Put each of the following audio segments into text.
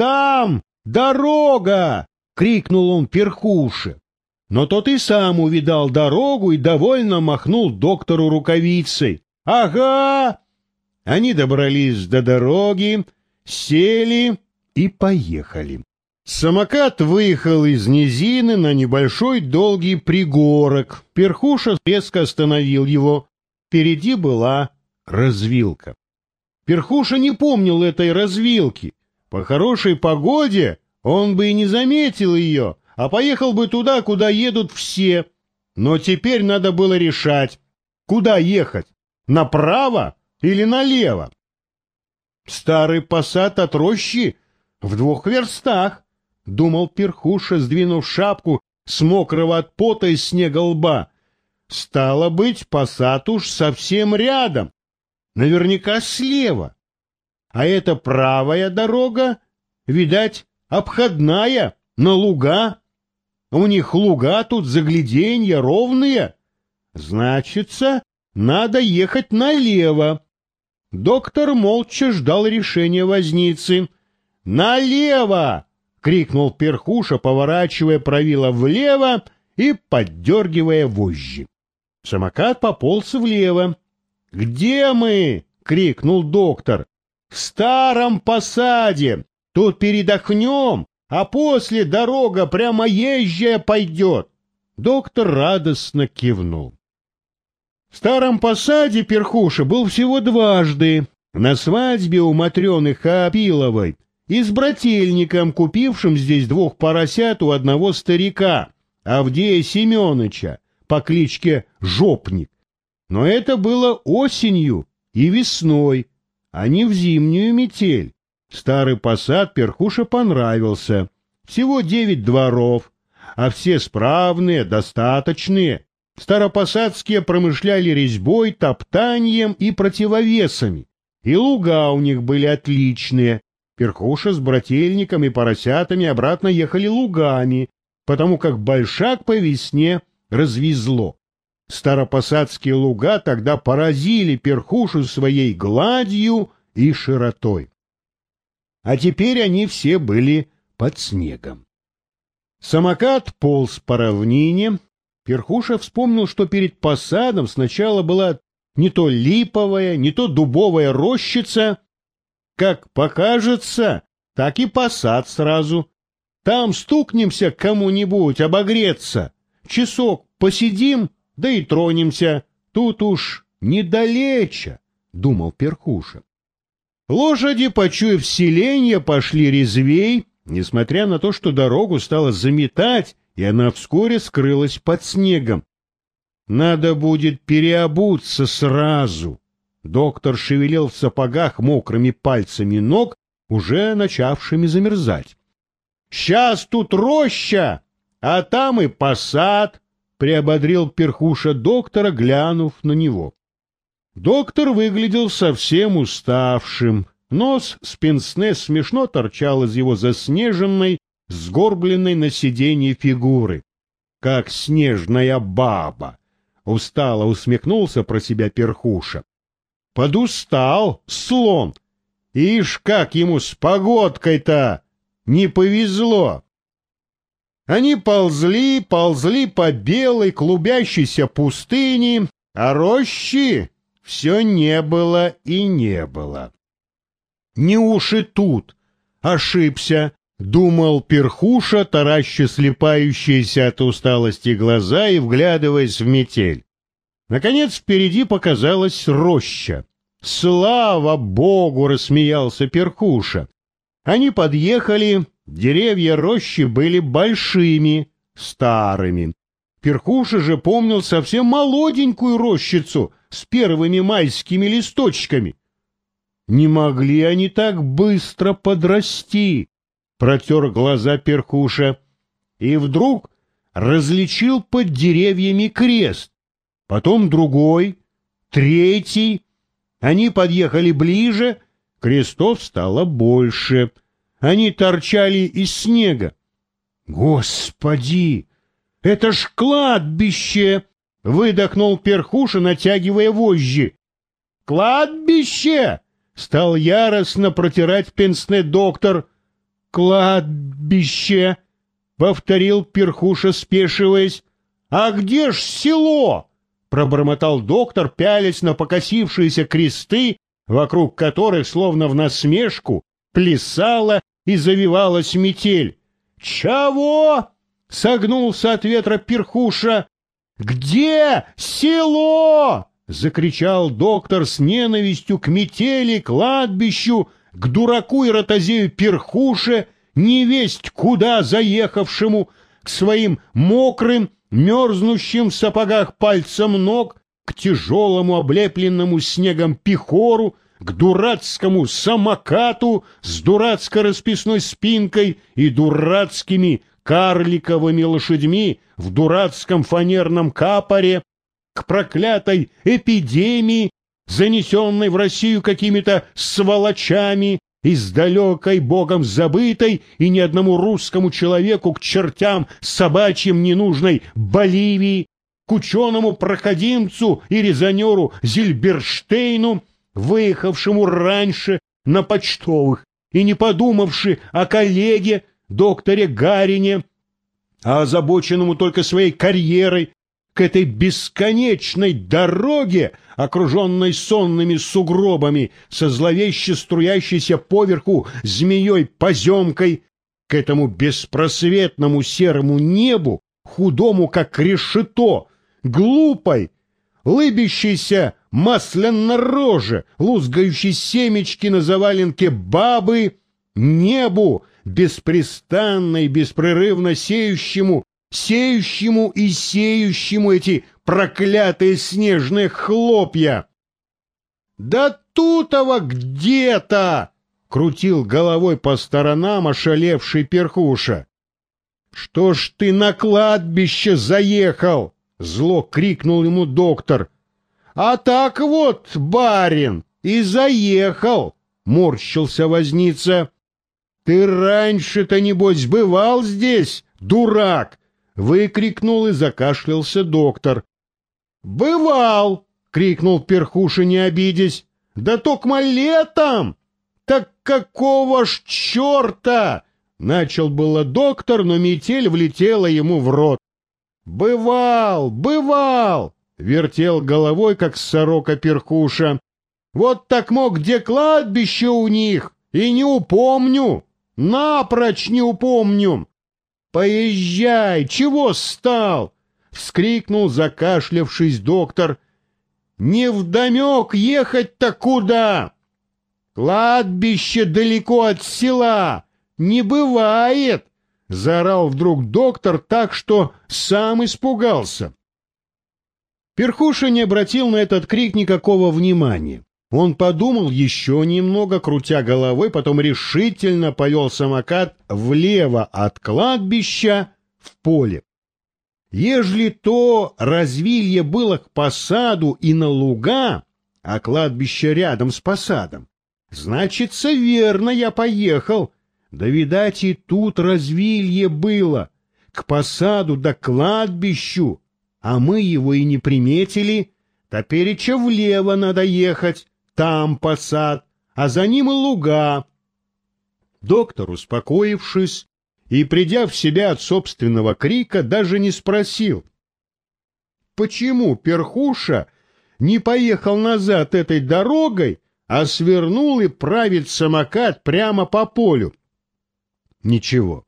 Там дорога! — крикнул он перхуше. Но тот и сам увидал дорогу и довольно махнул доктору рукавицей. «Ага!» Они добрались до дороги, сели и поехали. Самокат выехал из низины на небольшой долгий пригорок. Перхуша резко остановил его. Впереди была развилка. Перхуша не помнил этой развилки. По хорошей погоде он бы и не заметил ее, а поехал бы туда, куда едут все. Но теперь надо было решать, куда ехать, направо или налево. Старый посад от рощи в двух верстах, — думал перхуша, сдвинув шапку с мокрого от пота и снега лба. Стало быть, посад уж совсем рядом, наверняка слева. А это правая дорога, видать, обходная, на луга. У них луга тут загляденья ровные. Значится, надо ехать налево. Доктор молча ждал решения возницы. «Налево!» — крикнул перхуша, поворачивая правило влево и поддергивая вожжи. Самокат пополз влево. «Где мы?» — крикнул доктор. «В старом посаде. Тут передохнем, а после дорога прямо езжая пойдет». Доктор радостно кивнул. В старом посаде перхуша был всего дважды. На свадьбе у Матрёны Хапиловой и с брательником, купившим здесь двух поросят у одного старика, Авдея Семёныча, по кличке Жопник. Но это было осенью и весной, а не в зимнюю метель. Старый посад перхуша понравился. Всего девять дворов, а все справные, достаточные, Старопосадские промышляли резьбой, топтанием и противовесами, и луга у них были отличные. Перхуша с брательником и поросятами обратно ехали лугами, потому как большак по весне развезло. Старопосадские луга тогда поразили перхушу своей гладью и широтой. А теперь они все были под снегом. Самокат полз по равнине, Перхуша вспомнил, что перед посадом сначала была не то липовая, не то дубовая рощица. Как покажется, так и посад сразу. Там стукнемся кому-нибудь обогреться, часок посидим, да и тронемся. Тут уж недалече, — думал Перхуша. Лошади, почуяв селенье, пошли резвей, несмотря на то, что дорогу стало заметать, и она вскоре скрылась под снегом. Надо будет переобуться сразу. Доктор шевелил в сапогах мокрыми пальцами ног, уже начавшими замерзать. «Сейчас тут роща, а там и посад», — приободрил перхуша доктора, глянув на него. Доктор выглядел совсем уставшим. Нос с пенсне смешно торчал из его заснеженной, сгорбленной на сиденье фигуры, как снежная баба. Устало усмехнулся про себя перхуша. Подустал слон. Ишь, как ему с погодкой-то не повезло. Они ползли, ползли по белой клубящейся пустыне, а рощи все не было и не было. Не уж и тут ошибся, Думал перхуша, тараща слепающиеся от усталости глаза и вглядываясь в метель. Наконец впереди показалась роща. «Слава Богу!» — рассмеялся перхуша. Они подъехали, деревья рощи были большими, старыми. Перхуша же помнил совсем молоденькую рощицу с первыми майскими листочками. Не могли они так быстро подрасти протер глаза перхуша и вдруг различил под деревьями крест, потом другой, третий. Они подъехали ближе, крестов стало больше. Они торчали из снега. «Господи! Это ж кладбище!» — выдохнул перхуша, натягивая вожжи. «Кладбище!» — стал яростно протирать пенсне доктор — кладбище, — повторил перхуша, спешиваясь. — А где ж село? — пробормотал доктор, пялясь на покосившиеся кресты, вокруг которых, словно в насмешку, плясала и завивалась метель. «Чего?» — согнулся от ветра перхуша. «Где село?» — закричал доктор с ненавистью к метели, кладбищу, к дураку и ротозею перхуше, невесть куда заехавшему, к своим мокрым, мерзнущим в сапогах пальцам ног, к тяжелому облепленному снегом пихору, к дурацкому самокату с дурацкой расписной спинкой и дурацкими карликовыми лошадьми в дурацком фанерном капоре, к проклятой эпидемии, занесенной в Россию какими-то сволочами, из далекой богом забытой и ни одному русскому человеку к чертям собачьим ненужной Боливии, к ученому-проходимцу и резонеру Зильберштейну, выехавшему раньше на почтовых и не подумавши о коллеге, докторе Гарине, а озабоченному только своей карьерой, к этой бесконечной дороге, окруженной сонными сугробами, со зловеще струящейся поверху змеей-поземкой, к этому беспросветному серому небу, худому, как решето, глупой, лыбящейся масляно-роже, лузгающей семечки на заваленке бабы, небу, беспрестанно и беспрерывно сеющему, сеющему и сеющему эти проклятые снежные хлопья. «Да тутово где-то!» — крутил головой по сторонам ошалевший перхуша. «Что ж ты на кладбище заехал?» — зло крикнул ему доктор. «А так вот, барин, и заехал!» — морщился возница. «Ты раньше-то, небось, бывал здесь, дурак?» — выкрикнул и закашлялся доктор. «Бывал!» — крикнул перхуша, не обидясь. «Да токмо летом! Так какого ж черта?» Начал было доктор, но метель влетела ему в рот. «Бывал! Бывал!» — вертел головой, как сорока перхуша. «Вот так мог где кладбище у них, и не упомню!» Напрочь не упомню. Поезжай, чего стал? Вскрикнул, закашлявшись доктор. Не вдомек ехать-то куда? Кладбище далеко от села. Не бывает. Заорал вдруг доктор так, что сам испугался. Перхуша не обратил на этот крик никакого внимания. Он подумал еще немного, крутя головой, потом решительно повел самокат влево от кладбища в поле. Ежели то развилье было к посаду и на луга, а кладбище рядом с посадом, значится, верно я поехал. Да, видать, и тут развилье было, к посаду да кладбищу, а мы его и не приметили, топереча влево надо ехать там посад, а за ним и луга. Доктор, успокоившись и придя в себя от собственного крика, даже не спросил, почему перхуша не поехал назад этой дорогой, а свернул и правит самокат прямо по полю. Ничего,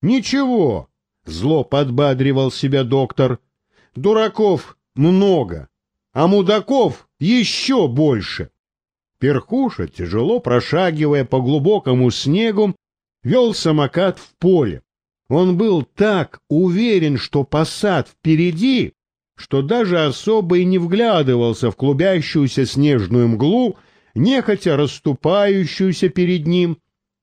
ничего, зло подбадривал себя доктор. Дураков много, а мудаков еще больше. Перхуша, тяжело прошагивая по глубокому снегу, вел самокат в поле. Он был так уверен, что посад впереди, что даже особо и не вглядывался в клубящуюся снежную мглу, нехотя расступающуюся перед ним.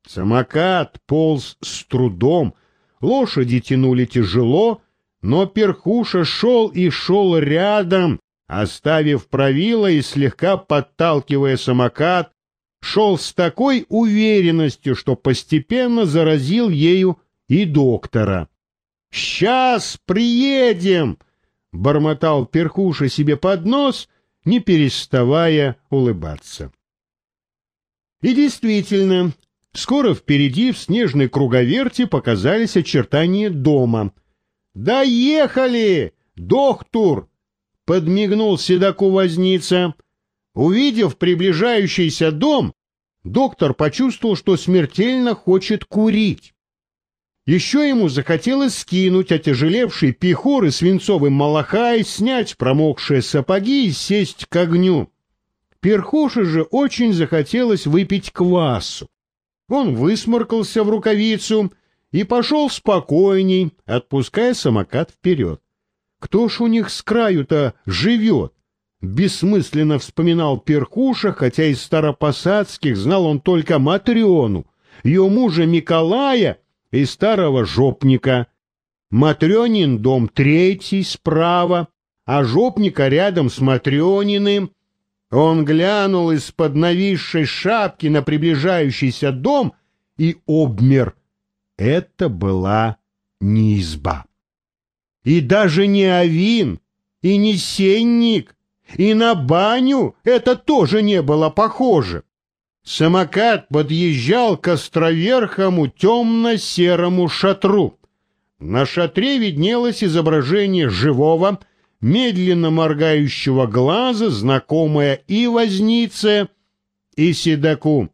Самокат полз с трудом, лошади тянули тяжело, но перхуша шел и шел рядом, оставив правило и слегка подталкивая самокат, шел с такой уверенностью, что постепенно заразил ею и доктора. «Сейчас приедем!» — бормотал перхуша себе под нос, не переставая улыбаться. И действительно, Скоро впереди в снежной круговерти показались очертания дома. «Доехали! Доктор!» — подмигнул седаку возница. Увидев приближающийся дом, доктор почувствовал, что смертельно хочет курить. Еще ему захотелось скинуть отяжелевший пихор и свинцовый малахай, снять промокшие сапоги и сесть к огню. Перхоше же очень захотелось выпить квасу. Он высморкался в рукавицу и пошел спокойней, отпуская самокат вперед. Кто ж у них с краю-то живет? Бессмысленно вспоминал Перхуша, хотя из старопосадских знал он только Матриону, ее мужа Николая и старого жопника. Матрёнин дом третий справа, а жопника рядом с Матрёниным. Он глянул из-под нависшей шапки на приближающийся дом и обмер. Это была не изба. И даже не авин, и не сенник, и на баню это тоже не было похоже. Самокат подъезжал к островерхому темно-серому шатру. На шатре виднелось изображение живого, медленно моргающего глаза, знакомое и вознице, и седаку.